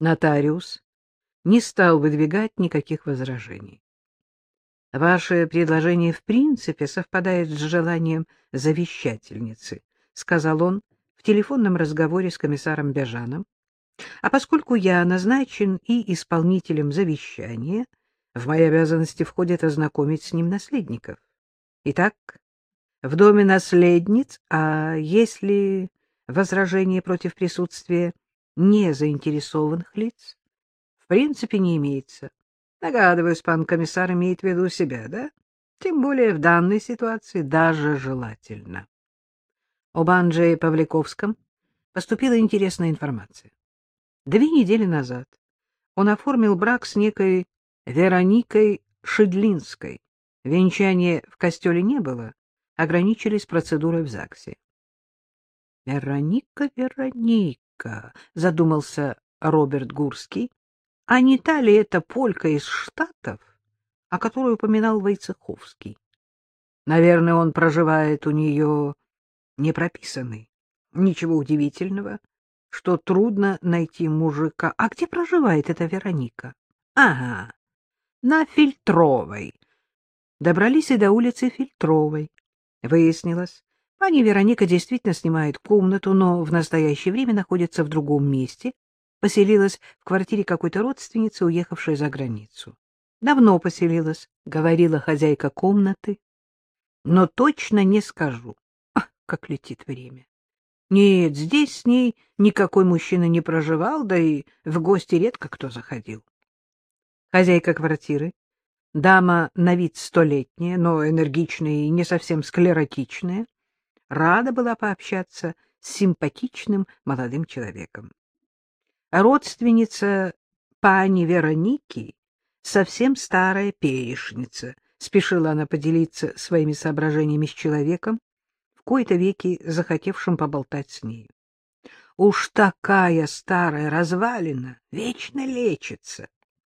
Нотариус не стал выдвигать никаких возражений. Ваше предложение в принципе совпадает с желанием завещательницы, сказал он в телефонном разговоре с комиссаром Бежаном. А поскольку я назначен и исполнителем завещания, в мои обязанности входит ознакомить с ним наследников. Итак, в доме наследниц, а если возражение против присутствия не заинтересованных лиц, в принципе не имеется. Догадываюсь, пан комиссар имеет в виду себя, да? Тем более в данной ситуации даже желательно. Об Анджее Павликовском поступила интересная информация. Две недели назад он оформил брак с некой Вероникой Шедлинской. Венчания в костеле не было, ограничились процедурой в ЗАГСе. «Вероника, Вероника», — задумался Роберт Гурский, — «а не та ли это полька из Штатов, о которой упоминал Войцеховский? Наверное, он проживает у нее непрописанный. Ничего удивительного, что трудно найти мужика. А где проживает эта Вероника? Ага, на Фильтровой. Добрались и до улицы Фильтровой. Выяснилось, пани Вероника действительно снимает комнату, но в настоящее время находится в другом месте, поселилась в квартире какой-то родственницы, уехавшей за границу. Давно поселилась, говорила хозяйка комнаты, но точно не скажу. Ах, как летит время. Нет, здесь с ней никакой мужчина не проживал, да и в гости редко кто заходил. Хозяйка квартиры, дама на вид столетняя, но энергичная и не совсем склеротичная, рада была пообщаться с симпатичным молодым человеком. Родственница пани Вероники, совсем старая перешница, спешила она поделиться своими соображениями с человеком, кои-то веки захотевшим поболтать с ней. Уж такая старая развалина вечно лечится.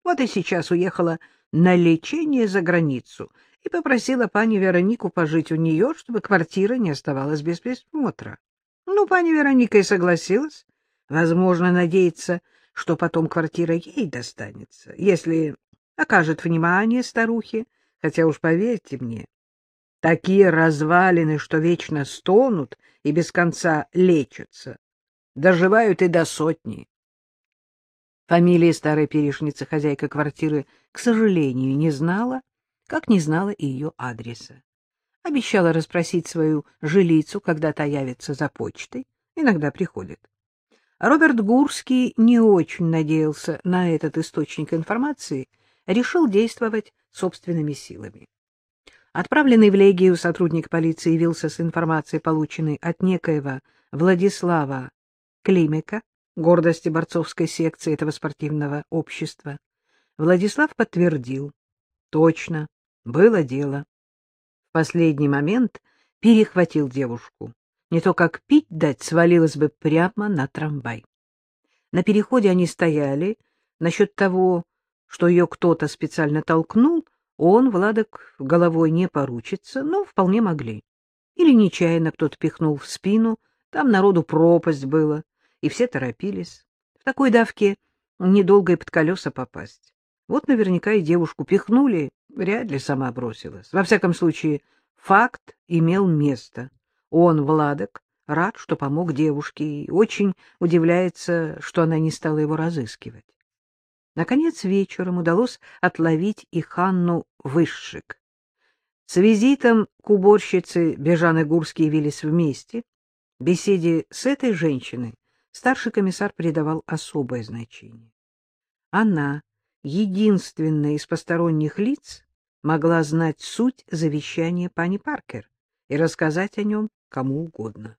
Вот и сейчас уехала на лечение за границу и попросила пани Веронику пожить у нее, чтобы квартира не оставалась без присмотра. Ну, пани Вероника и согласилась. Возможно, надеется, что потом квартира ей достанется, если окажет внимание старухе, хотя уж поверьте мне, Такие развалины, что вечно стонут и без конца лечатся. Доживают и до сотни. Фамилии старой перешницы хозяйка квартиры, к сожалению, не знала, как не знала и ее адреса. Обещала расспросить свою жилицу, когда та явится за почтой. Иногда приходит. Роберт Гурский не очень надеялся на этот источник информации, решил действовать собственными силами. Отправленный в Легию сотрудник полиции явился с информацией, полученной от некоего Владислава Климека, гордости борцовской секции этого спортивного общества. Владислав подтвердил. Точно, было дело. В последний момент перехватил девушку. Не то как пить дать, свалилась бы прямо на трамвай. На переходе они стояли. Насчет того, что ее кто-то специально толкнул, он, Владок, головой не поручится, но вполне могли. Или нечаянно кто-то пихнул в спину, там народу пропасть было, и все торопились. В такой давке недолго и под колеса попасть. Вот наверняка и девушку пихнули, вряд ли сама бросилась. Во всяком случае, факт имел место. Он, Владок, рад, что помог девушке, и очень удивляется, что она не стала его разыскивать. Наконец вечером удалось отловить и Ханну Высшик. С визитом к уборщице Бежаны Гурский явились вместе. Беседе с этой женщиной старший комиссар придавал особое значение. Она, единственная из посторонних лиц, могла знать суть завещания пани Паркер и рассказать о нем кому угодно.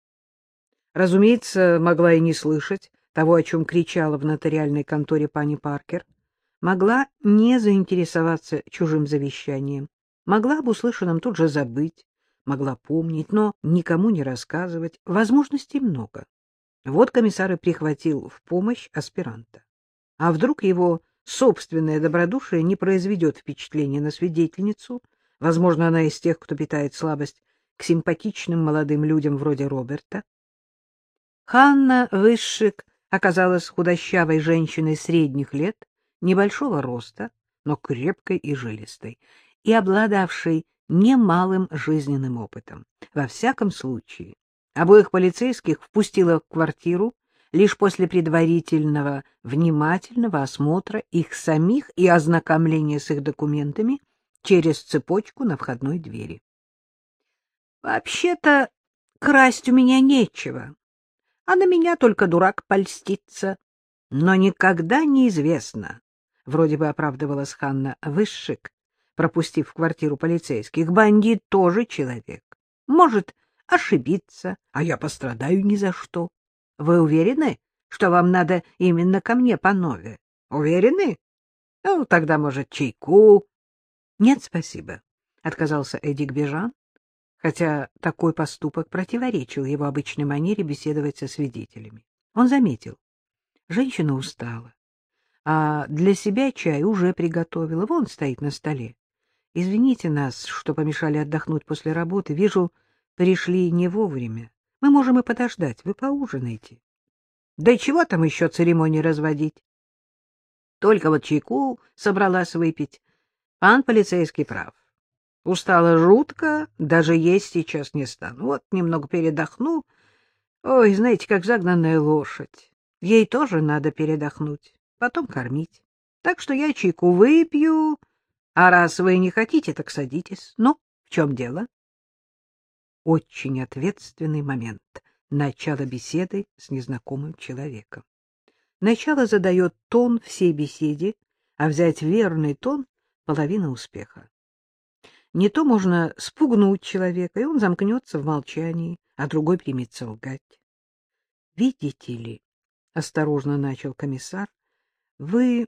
Разумеется, могла и не слышать того, о чем кричала в нотариальной конторе пани Паркер, могла не заинтересоваться чужим завещанием, могла об услышанном тут же забыть, могла помнить, но никому не рассказывать. Возможностей много. Вот комиссар и прихватил в помощь аспиранта. А вдруг его собственное добродушие не произведет впечатления на свидетельницу, возможно, она из тех, кто питает слабость к симпатичным молодым людям вроде Роберта. Ханна Высшик оказалась худощавой женщиной средних лет, небольшого роста, но крепкой и жилистой, и обладавшей немалым жизненным опытом. Во всяком случае, обоих полицейских впустила в квартиру лишь после предварительного внимательного осмотра их самих и ознакомления с их документами через цепочку на входной двери. «Вообще-то красть у меня нечего, а на меня только дурак польстится. Но никогда неизвестно, — вроде бы оправдывалась Ханна Высшик, пропустив в квартиру полицейских. Бандит тоже человек. Может ошибиться, а я пострадаю ни за что. Вы уверены, что вам надо именно ко мне по нове? Уверены? Ну, тогда, может, чайку? Нет, спасибо, — отказался Эдик Бежан, хотя такой поступок противоречил его обычной манере беседовать со свидетелями. Он заметил. Женщина устала, а для себя чай уже приготовила, вон стоит на столе. Извините нас, что помешали отдохнуть после работы. Вижу, пришли не вовремя. Мы можем и подождать. Вы поужинайте. Да и чего там еще церемонии разводить? Только вот чайку собралась выпить. Пан полицейский прав. Устала жутко, даже есть сейчас не стану. Вот немного передохну. Ой, знаете, как загнанная лошадь. Ей тоже надо передохнуть, потом кормить. Так что я чайку выпью, а раз вы не хотите, так садитесь. Ну, в чем дело? Очень ответственный момент. Начало беседы с незнакомым человеком. Начало задает тон всей беседе, а взять верный тон — половина успеха. Не то можно спугнуть человека, и он замкнется в молчании, а другой примется лгать. Видите ли, — осторожно начал комиссар, — вы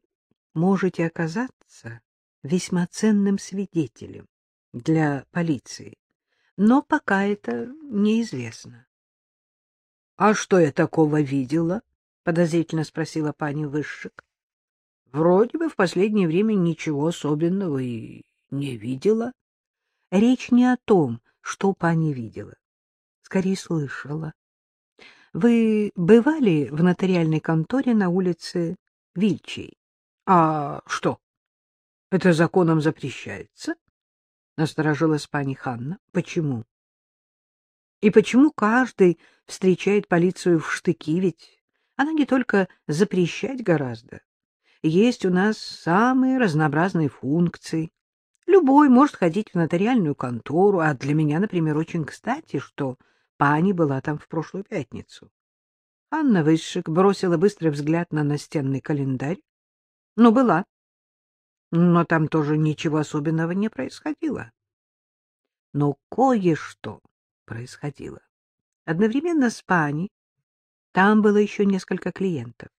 можете оказаться весьма ценным свидетелем для полиции, но пока это неизвестно. — А что я такого видела? — подозрительно спросила пани Высшик. — Вроде бы в последнее время ничего особенного и не видела. Речь не о том, что пани видела, скорее слышала. Вы бывали в нотариальной конторе на улице Вильчей? — А что? Это законом запрещается? Насторожилась пани Ханна. Почему? И почему каждый встречает полицию в штыки, ведь она не только запрещать гораздо. Есть у нас самые разнообразные функции. Любой может ходить в нотариальную контору, а для меня, например, очень кстати, что пани была там в прошлую пятницу. Анна Высшик бросила быстрый взгляд на настенный календарь. Ну, была. Но там тоже ничего особенного не происходило. Но кое-что происходило. Одновременно с пани там было еще несколько клиентов.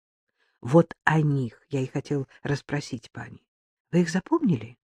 Вот о них я и хотел расспросить пани. Вы их запомнили?